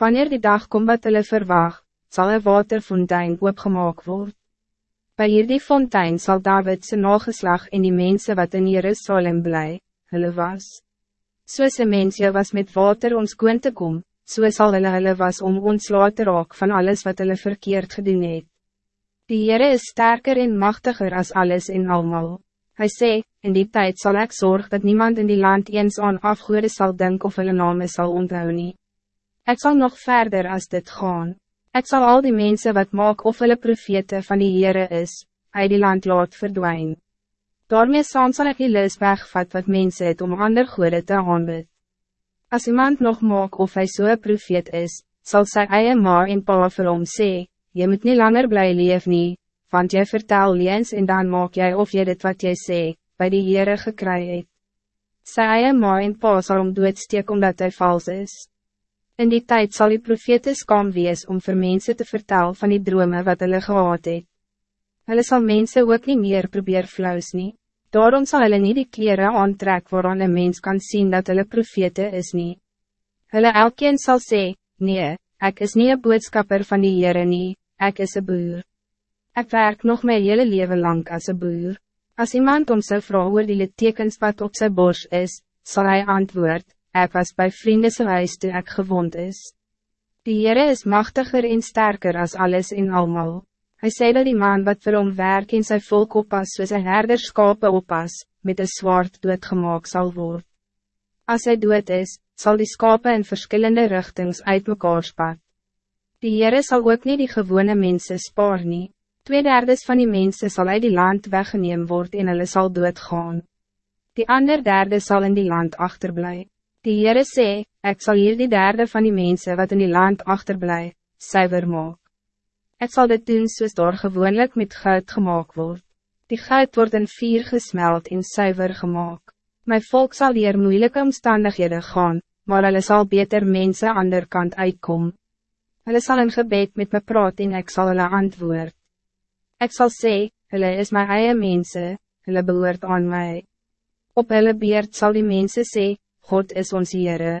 Wanneer die dag komt wat hulle verwacht, zal een waterfontein opgemaak word. Bij hierdie fontein zal David zijn nageslag in die mensen wat in Jerusalem blij, hulle was. Soos een mensje was met water ons koon te kom, so sal hulle hulle was om ons later raak van alles wat hulle verkeerd gedoen het. Die Heere is sterker en machtiger als alles en almal. Hij zei, in die tijd zal ik zorgen dat niemand in die land eens aan afgoede zal denken of hulle name zal onthou nie. Ik zal nog verder als dit gaan. Ik zal al die mensen wat maak of hulle profete van die Heere is, uit die land laat verdwijnen. Daarmee saam sal ek die lis wegvat wat mense het om ander goede te aanbid. Als iemand nog maak of hij so profeet is, zal sy eie ma en pa vir hom sê, jy moet niet langer blij leef nie, want jy vertel liens en dan maak jy of jy dit wat jy sê, by die Heere gekry het. Sy eie ma en pa sal hom doodsteek omdat hij vals is. In die tijd zal die profete skam wees om vir mense te vertel van die drome wat hulle gehad het. Hulle sal mense ook niet meer probeer flous nie. Daarom zal hulle nie die kleren aantrek waaraan een mens kan zien dat hulle profete is nie. Hulle elkeen sal sê, nee, ik is niet een boodskapper van die Heere nie, ek is een boer. Ik werk nog mijn hele leven lang als een boer. Als iemand om zijn vrouw oor die littekens wat op zijn bors is, zal hij antwoord, ik was bij vrienden huis toen ik gewond is. Die Heere is machtiger en sterker als alles in almal. Hij zei dat die man wat vir hom werk in zijn volk oppas, soos een herderskape oppas, met een zwaard doodgemaak zal worden. Als hij dood is, zal die skape in verschillende richtings uit mekaar spat. Die Heere zal ook niet die gewone mensen spaar nie. Twee derdes van die mensen zal uit die land weggeneem worden en hulle sal doodgaan. Die ander derde zal in die land achterblij. Die Heere sê, ek sal hier die derde van die mensen wat in die land achterblij, suiver maak. Ik zal dit doen soos daar gewoonlik met goud gemaakt word. Die goud wordt in vier gesmeld en zuiver gemaakt. Mijn volk zal hier moeilijke omstandigheden gaan, maar hulle sal beter mensen aan der kant uitkom. Hulle sal in gebed met me praat en ek sal hulle antwoord. Ek sal sê, hulle is my eie mense, hulle behoort aan mij. Op hulle beurt zal die mensen sê, God is ons Heere.